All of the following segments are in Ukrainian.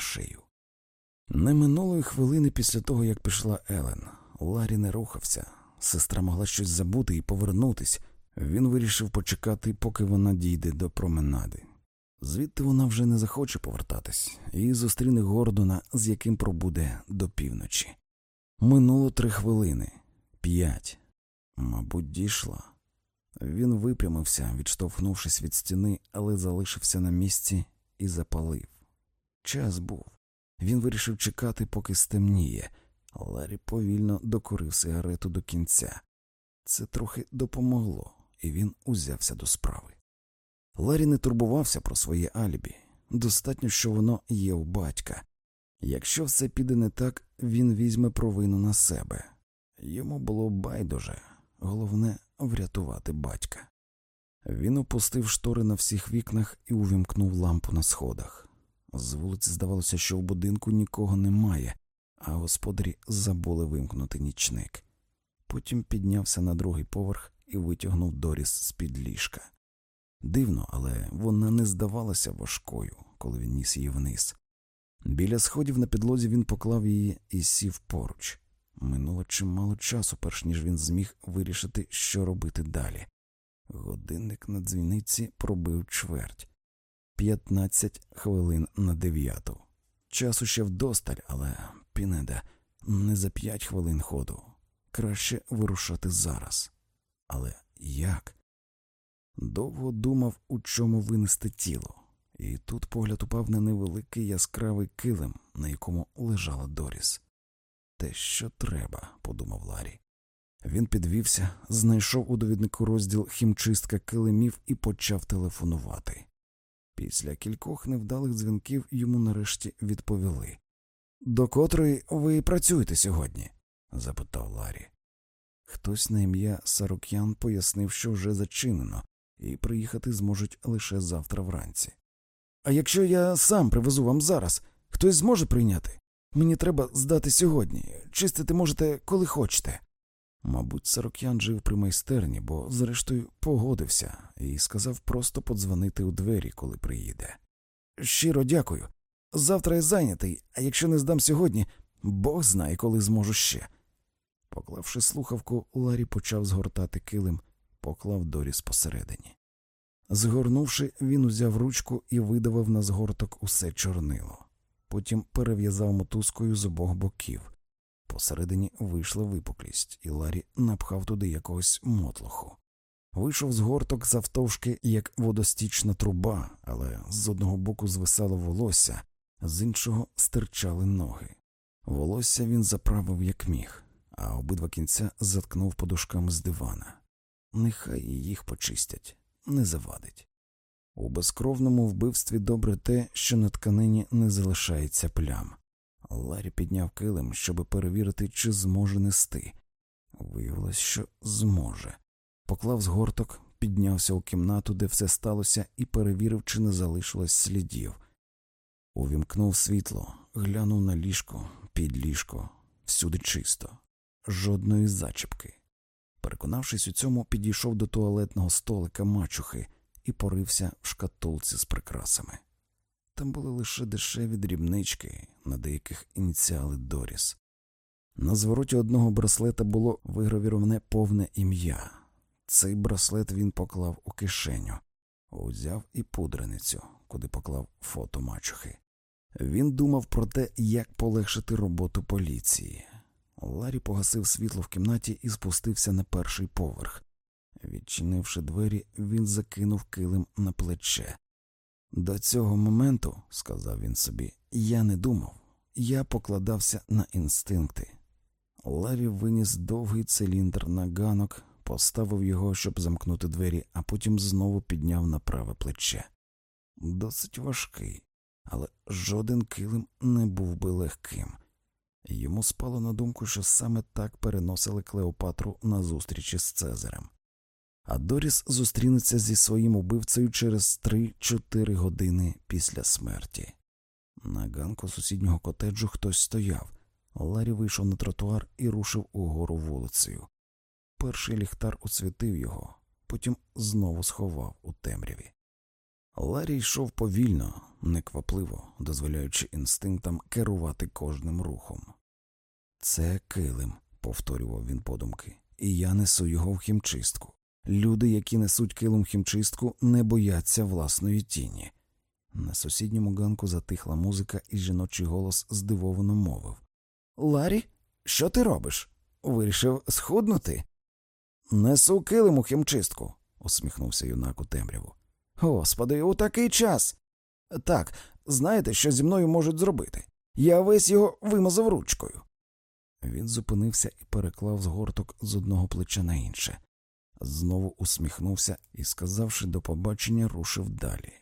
на шию. Не минулої хвилини після того, як пішла Елен, Ларі не рухався. Сестра могла щось забути і повернутись. Він вирішив почекати, поки вона дійде до променади. Звідти вона вже не захоче повертатись і зустріне Гордона, з яким пробуде до півночі. Минуло три хвилини, п'ять. Мабуть, дійшла. Він випрямився, відштовхнувшись від стіни, але залишився на місці і запалив. Час був. Він вирішив чекати, поки стемніє. Ларі повільно докурив сигарету до кінця. Це трохи допомогло, і він узявся до справи. Ларі не турбувався про своє алібі. Достатньо, що воно є у батька. Якщо все піде не так, він візьме провину на себе. Йому було байдуже, головне врятувати батька. Він опустив штори на всіх вікнах і увімкнув лампу на сходах. З вулиці здавалося, що в будинку нікого немає, а господарі забули вимкнути нічник. Потім піднявся на другий поверх і витягнув Доріс з під ліжка. Дивно, але вона не здавалася важкою, коли він ніс її вниз. Біля сходів на підлозі він поклав її і сів поруч. Минуло чимало часу, перш ніж він зміг вирішити, що робити далі. Годинник на дзвіниці пробив чверть. П'ятнадцять хвилин на дев'яту. Часу ще вдосталь, але Пінеда не за п'ять хвилин ходу. Краще вирушати зараз. Але як? Довго думав, у чому винести тіло, і тут погляд упав на невеликий яскравий килим, на якому лежала Доріс. Те, що треба, подумав Ларі. Він підвівся, знайшов у довіднику розділ хімчистка килимів і почав телефонувати. Після кількох невдалих дзвінків йому нарешті відповіли. До котрої ви працюєте сьогодні? запитав Ларі. Хтось на ім'я Сарук'ян пояснив, що вже зачинено, і приїхати зможуть лише завтра вранці. А якщо я сам привезу вам зараз, хтось зможе прийняти? Мені треба здати сьогодні, чистити можете, коли хочете. Мабуть, Сарок'ян жив при майстерні, бо, зрештою, погодився і сказав просто подзвонити у двері, коли приїде. Щиро дякую. Завтра я зайнятий, а якщо не здам сьогодні, Бог знає, коли зможу ще. Поклавши слухавку, Ларі почав згортати килим, поклав Доріс посередині. Згорнувши, він узяв ручку і видавив на згорток усе чорнило. Потім перев'язав мотузкою з обох боків. Посередині вийшла випуклість, і Ларі напхав туди якогось мотлоху. Вийшов згорток завтовшки, як водостічна труба, але з одного боку звисало волосся, з іншого стирчали ноги. Волосся він заправив як міг, а обидва кінця заткнув подушками з дивана. Нехай їх почистять, не завадить. У безкровному вбивстві добре те, що на тканині не залишається плям. Ларі підняв килим, щоб перевірити, чи зможе нести. Виявилось, що зможе. Поклав згорток, піднявся у кімнату, де все сталося, і перевірив, чи не залишилось слідів. Увімкнув світло, глянув на ліжко, під ліжко, всюди чисто, жодної зачіпки. Переконавшись у цьому, підійшов до туалетного столика мачухи і порився в шкатулці з прикрасами. Там були лише дешеві дрібнички, на деяких ініціали Доріс. На звороті одного браслета було вигравіроване повне ім'я. Цей браслет він поклав у кишеню, узяв і пудреницю, куди поклав фото мачухи. Він думав про те, як полегшити роботу поліції. Ларі погасив світло в кімнаті і спустився на перший поверх. Відчинивши двері, він закинув килим на плече. До цього моменту, сказав він собі, я не думав, я покладався на інстинкти. Ларі виніс довгий циліндр на ганок, поставив його, щоб замкнути двері, а потім знову підняв на праве плече. Досить важкий, але жоден килим не був би легким. Йому спало на думку, що саме так переносили Клеопатру на зустрічі з Цезарем. А Доріс зустрінеться зі своїм убивцею через 3-4 години після смерті. На ганку сусіднього котеджу хтось стояв. Ларі вийшов на тротуар і рушив угору вулицею. Перший ліхтар освітив його, потім знову сховав у темряві. Ларі йшов повільно, неквапливо дозволяючи інстинктам керувати кожним рухом. Це килим, повторював він подумки, і я несу його в хімчистку. Люди, які несуть килим хімчистку, не бояться власної тіні. На сусідньому ганку затихла музика, і жіночий голос здивовано мовив Ларі, що ти робиш? Вирішив схуднути? Несу килим у хімчистку, усміхнувся юнак у темряву. Господи, у такий час. Так, знаєте, що зі мною можуть зробити? Я весь його вимазав ручкою. Він зупинився і переклав згорток з одного плеча на інше. Знову усміхнувся і, сказавши до побачення, рушив далі.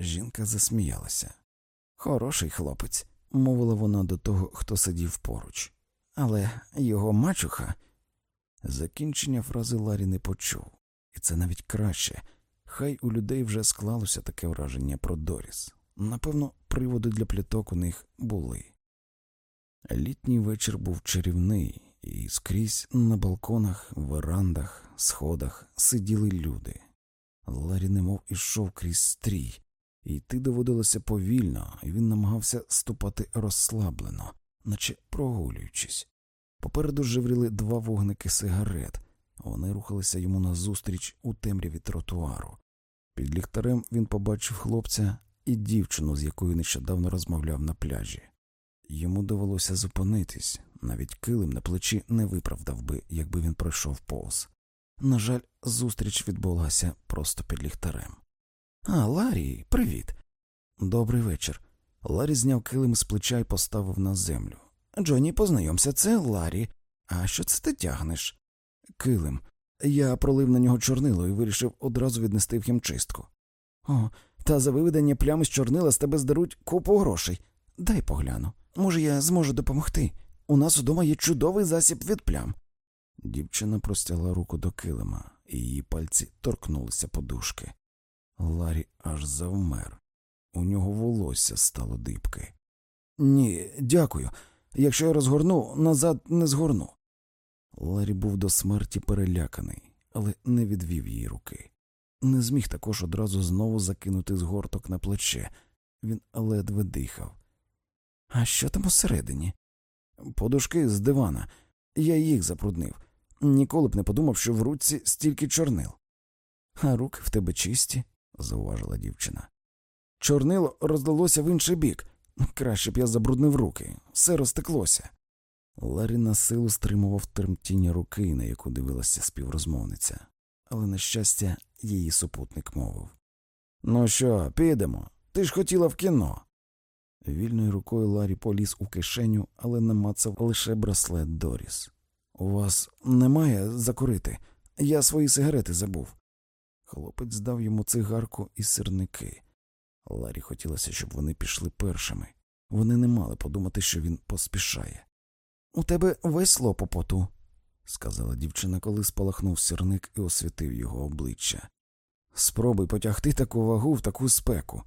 Жінка засміялася. Хороший хлопець, мовила вона до того, хто сидів поруч. Але його мачуха. Закінчення фрази Ларі не почув, і це навіть краще. Хай у людей вже склалося таке враження про Доріс. Напевно, приводи для пліток у них були. Літній вечір був чарівний, і скрізь на балконах, верандах, сходах сиділи люди. Ларі немов ішов крізь стрій, і йти доводилося повільно, і він намагався ступати розслаблено, наче прогулюючись. Попереду живріли два вогники сигарет, вони рухалися йому назустріч у темряві тротуару. Під ліхтарем він побачив хлопця і дівчину, з якою нещодавно розмовляв на пляжі. Йому довелося зупинитись, навіть килим на плечі не виправдав би, якби він пройшов повз. На жаль, зустріч відбулася просто під ліхтарем. А, Ларі, привіт. Добрий вечір. Ларі зняв килим з плеча і поставив на землю. Джоні, познайомся, це Ларі. А що це ти тягнеш? Килим. Я пролив на нього чорнило і вирішив одразу віднести в хімчистку. О, та за виведення плями з чорнила з тебе здаруть купу грошей. Дай погляну. Може, я зможу допомогти. У нас удома є чудовий засіб від плям. Дівчина простягла руку до килима, і її пальці торкнулися подушки. Ларі аж завмер. У нього волосся стало дибки. Ні, дякую. Якщо я розгорну, назад не згорну. Ларі був до смерті переляканий, але не відвів її руки. Не зміг також одразу знову закинути згорток на плече. Він ледве дихав. А що там усередині? Подушки з дивана. Я їх запруднив. Ніколи б не подумав, що в руці стільки чорнил. А руки в тебе чисті, зауважила дівчина. Чорнило розлилося в інший бік. Краще б я забруднив руки, все розтеклося. Ларі на силу стримував тремтіння руки, на яку дивилася співрозмовниця, але, на щастя, її супутник мовив Ну що, підемо? Ти ж хотіла в кіно. Вільною рукою Ларі поліз у кишеню, але намацав лише браслет Доріс. У вас немає закурити? Я свої сигарети забув. Хлопець дав йому цигарку і сирники. Ларі хотілося, щоб вони пішли першими. Вони не мали подумати, що він поспішає. У тебе весло по поту, сказала дівчина, коли спалахнув сірник і освітив його обличчя. Спробуй потягти таку вагу в таку спеку.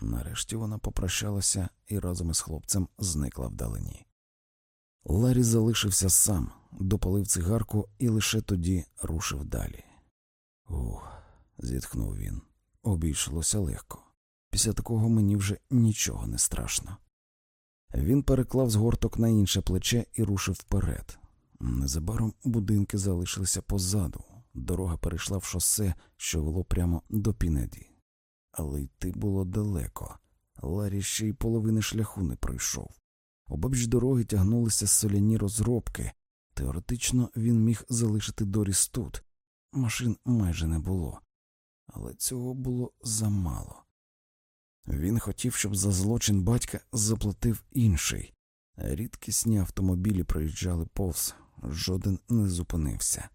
Нарешті вона попрощалася і разом із хлопцем зникла вдалині. Ларі залишився сам, допалив цигарку і лише тоді рушив далі. Ух, зітхнув він. Обійшлося легко. Після такого мені вже нічого не страшно. Він переклав згорток на інше плече і рушив вперед. Незабаром будинки залишилися позаду, дорога перейшла в шосе, що вело прямо до Пінеді. Але йти було далеко. Ларі ще й половини шляху не пройшов. Обабіч дороги тягнулися соляні розробки. Теоретично він міг залишити Доріс тут. Машин майже не було, але цього було замало. Він хотів, щоб за злочин батька заплатив інший. Рідкісні автомобілі проїжджали повз, жоден не зупинився.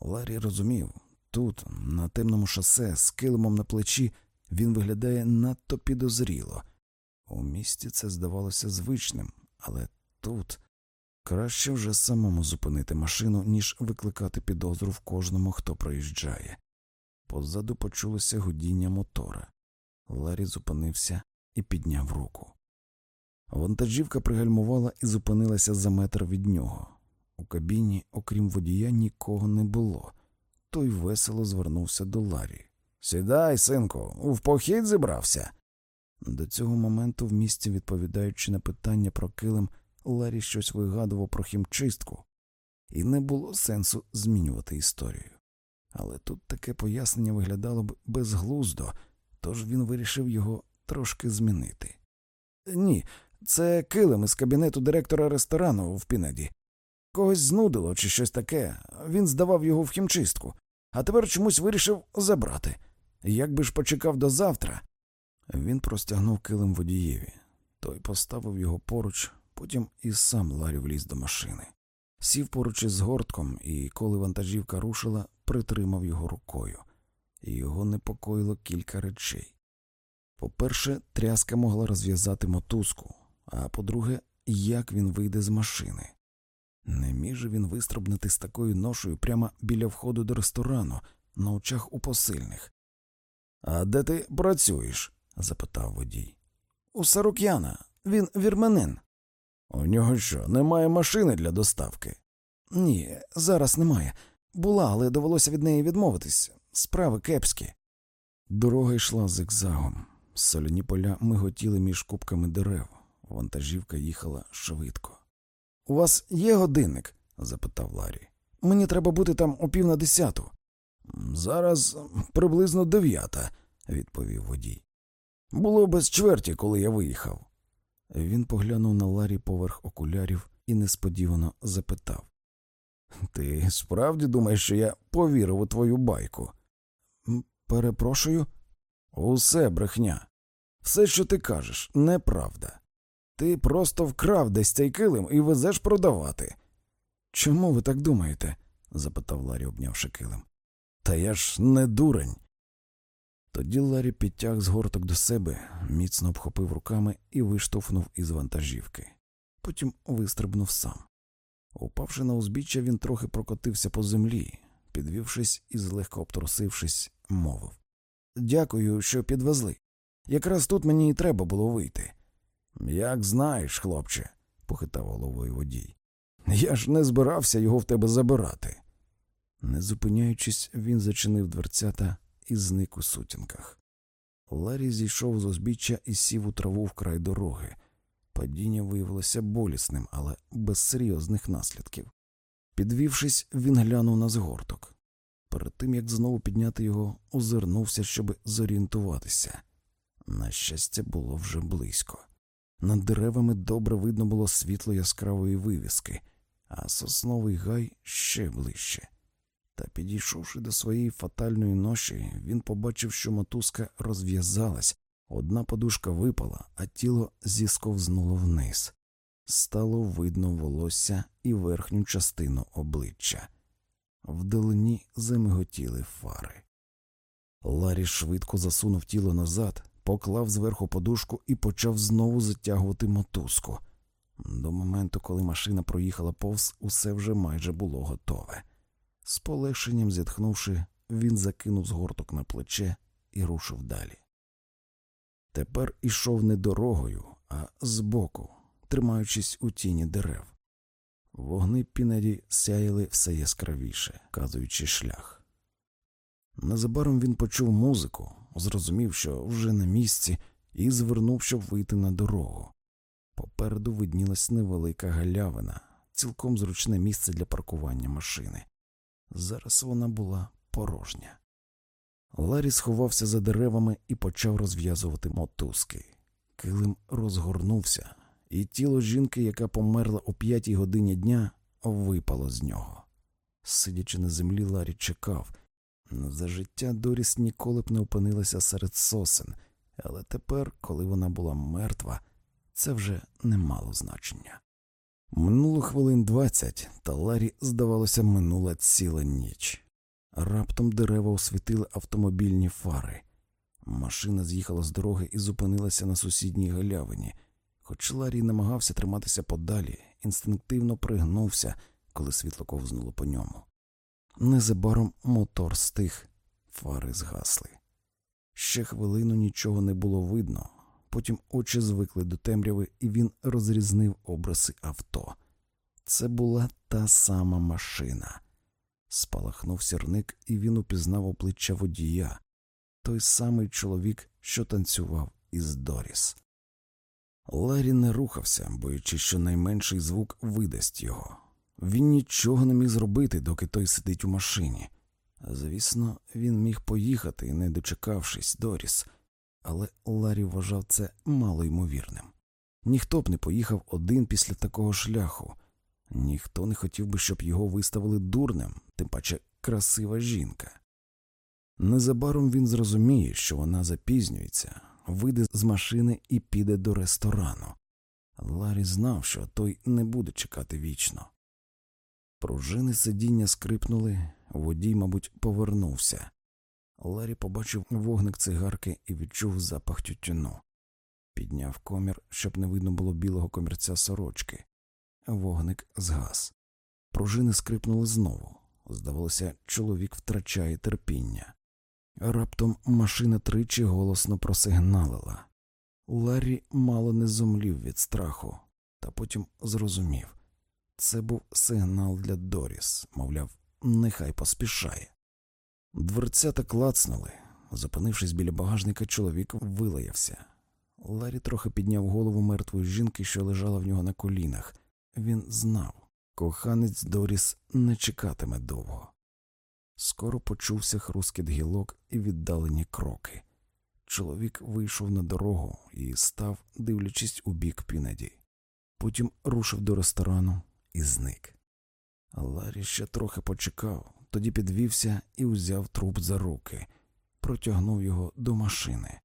Ларі розумів тут, на темному шосе, з килимом на плечі, він виглядає надто підозріло. У місті це здавалося звичним, але тут краще вже самому зупинити машину, ніж викликати підозру в кожному, хто проїжджає. Позаду почулося гудіння мотора. Ларі зупинився і підняв руку. Вантажівка пригальмувала і зупинилася за метр від нього. У кабіні, окрім водія, нікого не було. Той весело звернувся до Ларі. Сідай, синку, в похід зібрався. До цього моменту в місті, відповідаючи на питання про килим, Ларі щось вигадував про хімчистку, і не було сенсу змінювати історію. Але тут таке пояснення виглядало б безглуздо, тож він вирішив його трошки змінити. Ні, це килим із кабінету директора ресторану в Пінеді. Когось знудило чи щось таке. Він здавав його в хімчистку, а тепер чомусь вирішив забрати. Як би ж почекав до завтра. Він простягнув килим водієві. Той поставив його поруч, потім і сам Ларі вліз до машини. Сів поруч із гортком і, коли вантажівка рушила, притримав його рукою. Його непокоїло кілька речей. По-перше, тряска могла розв'язати мотузку, а по-друге, як він вийде з машини. Не міг він вистрибнути з такою ношею прямо біля входу до ресторану, на очах у посильних. А де ти працюєш? запитав водій. У Сарук'яна. Він вірменин. У нього що, немає машини для доставки? Ні, зараз немає. Була, але довелося від неї відмовитись. Справи кепські. Дорога йшла зигзагом. Соляні поля миготіли між купками дерев. Вантажівка їхала швидко. У вас є годинник? запитав Ларі. Мені треба бути там о пів на десяту. Зараз приблизно дев'ята, відповів водій. Було без чверті, коли я виїхав. Він поглянув на Ларі поверх окулярів і несподівано запитав Ти справді думаєш, що я повірив у твою байку? Перепрошую, усе брехня. Все, що ти кажеш, неправда. Ти просто вкрав десь цей килим і везеш продавати. Чому ви так думаєте? запитав Ларі, обнявши килим. Та я ж не дурень. Тоді Ларі підтяг згорток до себе, міцно обхопив руками і виштовхнув із вантажівки. Потім вистрибнув сам. Упавши на узбіччя, він трохи прокотився по землі, підвівшись і злегка обтрусившись, мовив Дякую, що підвезли. Якраз тут мені і треба було вийти. Як знаєш, хлопче, похитав головою водій. Я ж не збирався його в тебе забирати. Не зупиняючись, він зачинив дверцята і зник у сутінках. Ларі зійшов з узбіччя і сів у траву вкрай дороги. Падіння виявилося болісним, але без серйозних наслідків. Підвівшись, він глянув на згорток. Перед тим як знову підняти його, озирнувся, щоб зорієнтуватися. На щастя, було вже близько. Над деревами добре видно було світло яскравої вивіски, а сосновий гай ще ближче. Та, підійшовши до своєї фатальної ноші, він побачив, що мотузка розв'язалась, одна подушка випала, а тіло зісковзнуло вниз. Стало видно волосся і верхню частину обличчя. Вдалині замиготіли фари. Ларі швидко засунув тіло назад, поклав зверху подушку і почав знову затягувати мотузку. До моменту, коли машина проїхала повз, усе вже майже було готове. З полегшенням зітхнувши, він закинув згорток на плече і рушив далі. Тепер ішов не дорогою, а збоку, тримаючись у тіні дерев. Вогни Пінері сяяли все яскравіше, вказуючи шлях. Незабаром він почув музику, зрозумів, що вже на місці, і звернув, щоб вийти на дорогу. Попереду виднілась невелика галявина, цілком зручне місце для паркування машини. Зараз вона була порожня. Ларі сховався за деревами і почав розв'язувати мотузки. Килим розгорнувся, і тіло жінки, яка померла о п'ятій годині дня, випало з нього. Сидячи на землі, Ларі чекав. За життя Доріс ніколи б не опинилася серед сосен, але тепер, коли вона була мертва, це вже не мало значення. Минуло хвилин двадцять, та Ларі, здавалося, минула ціла ніч. Раптом дерева освітили автомобільні фари. Машина з'їхала з дороги і зупинилася на сусідній галявині. Хоч Ларі намагався триматися подалі, інстинктивно пригнувся, коли світло ковзнуло по ньому. Незабаром мотор стих, фари згасли. Ще хвилину нічого не було видно, потім очі звикли до темряви, і він розрізнив образи авто. Це була та сама машина. Спалахнув сірник, і він упізнав обличчя водія той самий чоловік, що танцював із Доріс. Ларі не рухався, боячи, що найменший звук видасть його. Він нічого не міг зробити, доки той сидить у машині. Звісно, він міг поїхати, не дочекавшись Доріс, але Ларі вважав це малоймовірним. Ніхто б не поїхав один після такого шляху, ніхто не хотів би, щоб його виставили дурним, тим паче красива жінка. Незабаром він зрозуміє, що вона запізнюється, вийде з машини і піде до ресторану. Ларі знав, що той не буде чекати вічно. Пружини сидіння скрипнули, водій, мабуть, повернувся. Ларі побачив вогник цигарки і відчув запах тютюну. Підняв комір, щоб не видно було білого комірця сорочки. Вогник згас. Пружини скрипнули знову. Здавалося, чоловік втрачає терпіння. Раптом машина тричі голосно просигналила. Ларі мало не зумлів від страху, та потім зрозумів це був сигнал для Доріс, мовляв, нехай поспішає. Дверцята клацнули. Зупинившись біля багажника, чоловік вилаявся. Ларі трохи підняв голову мертвої жінки, що лежала в нього на колінах. Він знав, коханець Доріс не чекатиме довго. Скоро почувся хрускіт гілок і віддалені кроки. Чоловік вийшов на дорогу і став, дивлячись у бік Пінеді. Потім рушив до ресторану і зник. Ларі ще трохи почекав, тоді підвівся і узяв труп за руки, протягнув його до машини.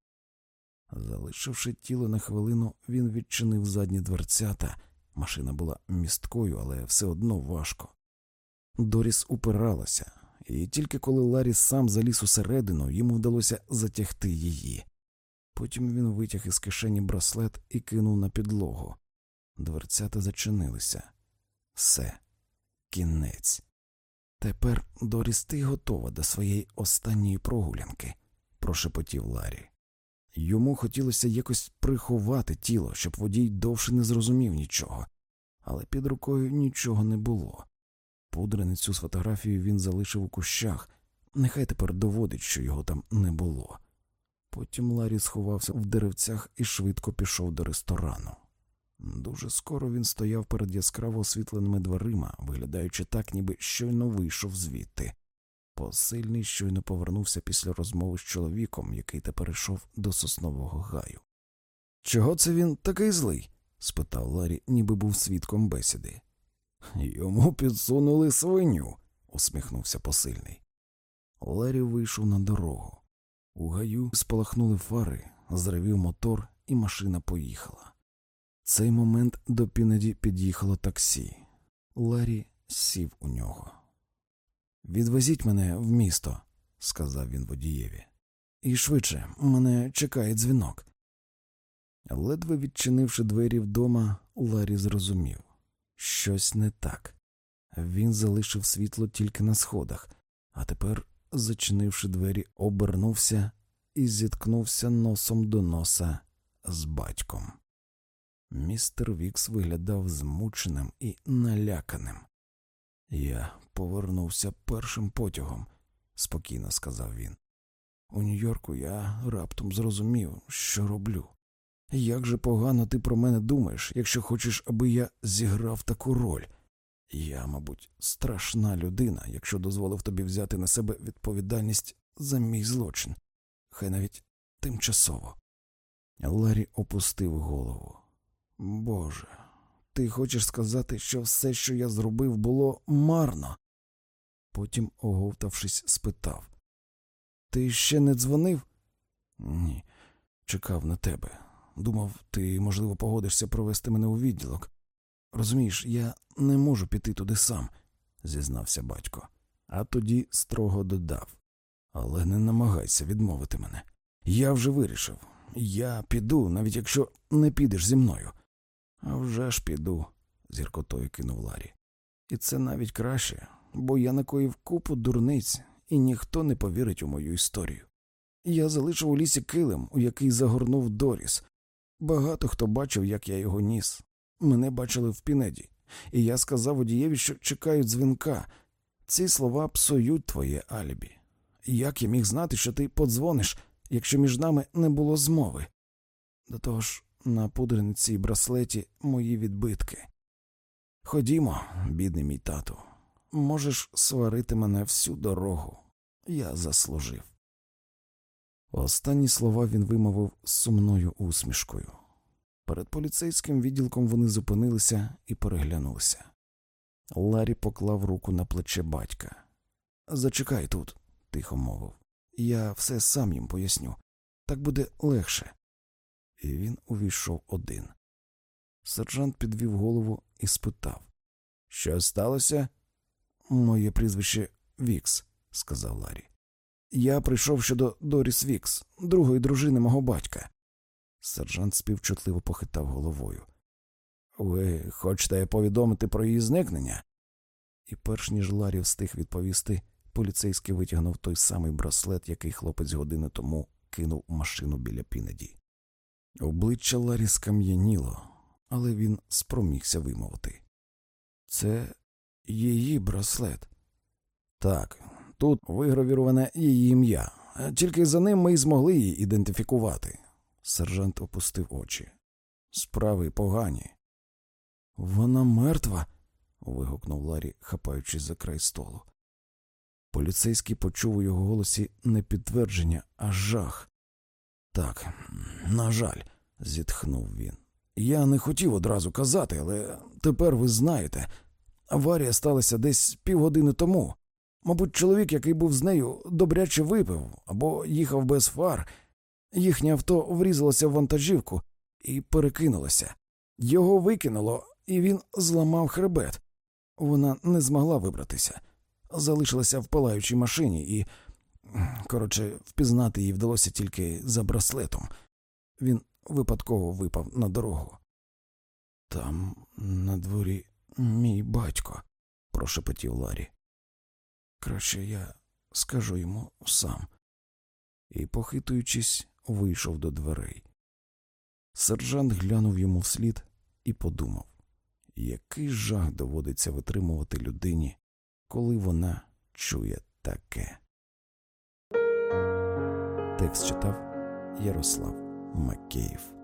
Залишивши тіло на хвилину, він відчинив задні дверцята. Машина була місткою, але все одно важко. Доріс упиралася, і тільки коли Ларі сам заліз усередину, йому вдалося затягти її. Потім він витяг із кишені браслет і кинув на підлогу. Дверцята зачинилися. Все, кінець. Тепер Доріс ти готова до своєї останньої прогулянки, прошепотів Ларі. Йому хотілося якось приховати тіло, щоб водій довше не зрозумів нічого, але під рукою нічого не було. Пудреницю з фотографією він залишив у кущах, нехай тепер доводить, що його там не було. Потім Ларі сховався в деревцях і швидко пішов до ресторану. Дуже скоро він стояв перед яскраво освітленими дверима, виглядаючи так, ніби щойно вийшов звідти. Посильний щойно повернувся після розмови з чоловіком, який тепер йшов до соснового гаю. Чого це він такий злий? спитав Ларі, ніби був свідком бесіди. Йому підсунули свиню, усміхнувся посильний. Ларі вийшов на дорогу. У гаю спалахнули фари, зревів мотор, і машина поїхала. Цей момент до Пінеді під'їхало таксі. Ларі сів у нього. Відвезіть мене в місто, сказав він водієві. І швидше мене чекає дзвінок. Ледве відчинивши двері вдома, Ларі зрозумів щось не так. Він залишив світло тільки на сходах, а тепер, зачинивши двері, обернувся і зіткнувся носом до носа з батьком. Містер Вікс виглядав змученим і наляканим. Я повернувся першим потягом, спокійно сказав він. У Нью-Йорку я раптом зрозумів, що роблю. Як же погано ти про мене думаєш, якщо хочеш, аби я зіграв таку роль. Я, мабуть, страшна людина, якщо дозволив тобі взяти на себе відповідальність за мій злочин, хай навіть тимчасово. Ларі опустив голову. Боже, ти хочеш сказати, що все, що я зробив, було марно? Потім, оговтавшись, спитав Ти ще не дзвонив? Ні, чекав на тебе. Думав, ти, можливо, погодишся провести мене у відділок. Розумієш, я не можу піти туди сам, зізнався батько, а тоді строго додав. Але не намагайся відмовити мене. Я вже вирішив. Я піду, навіть якщо не підеш зі мною. «А вже ж піду, зіркотою кинув Ларі. І це навіть краще, бо я накоїв купу дурниць, і ніхто не повірить у мою історію. Я залишив у лісі килим, у який загорнув Доріс. Багато хто бачив, як я його ніс. Мене бачили в пінеді, і я сказав водієві, що чекаю дзвінка. Ці слова псують твоє алібі. Як я міг знати, що ти подзвониш, якщо між нами не було змови? До того ж, на пудрениці і браслеті мої відбитки. Ходімо, бідний мій тату, можеш сварити мене всю дорогу. Я заслужив. Останні слова він вимовив сумною усмішкою. Перед поліцейським відділком вони зупинилися і переглянулися. Ларі поклав руку на плече батька. Зачекай тут, тихо мовив. Я все сам їм поясню. Так буде легше. І він увійшов один. Сержант підвів голову і спитав Що сталося? Моє прізвище Вікс, сказав Ларі. Я прийшов щодо Доріс Вікс, другої дружини мого батька. Сержант співчутливо похитав головою. Ви хочете повідомити про її зникнення? І перш ніж Ларі встиг відповісти, поліцейський витягнув той самий браслет, який хлопець години тому кинув машину біля Пінеді. Обличчя Ларі скам'яніло, але він спромігся вимовити. Це її браслет. Так, тут вигравіроване її ім'я, тільки за ним ми й змогли її ідентифікувати. Сержант опустив очі. Справи погані. Вона мертва. вигукнув Ларі, хапаючись за край столу. Поліцейський почув у його голосі не підтвердження, а жах. Так, на жаль, зітхнув він. Я не хотів одразу казати, але тепер ви знаєте. Аварія сталася десь півгодини тому. Мабуть, чоловік, який був з нею, добряче випив або їхав без фар. Їхнє авто врізалося в вантажівку і перекинулося. Його викинуло, і він зламав хребет. Вона не змогла вибратися, залишилася в палаючій машині, і, коротше, впізнати її вдалося тільки за браслетом. Він випадково випав на дорогу. Там на дворі мій батько, прошепотів Ларі. Краще я скажу йому сам. І, похитуючись, вийшов до дверей. Сержант глянув йому вслід і подумав, який жах доводиться витримувати людині, коли вона чує таке. Текст читав Ярослав Макеїв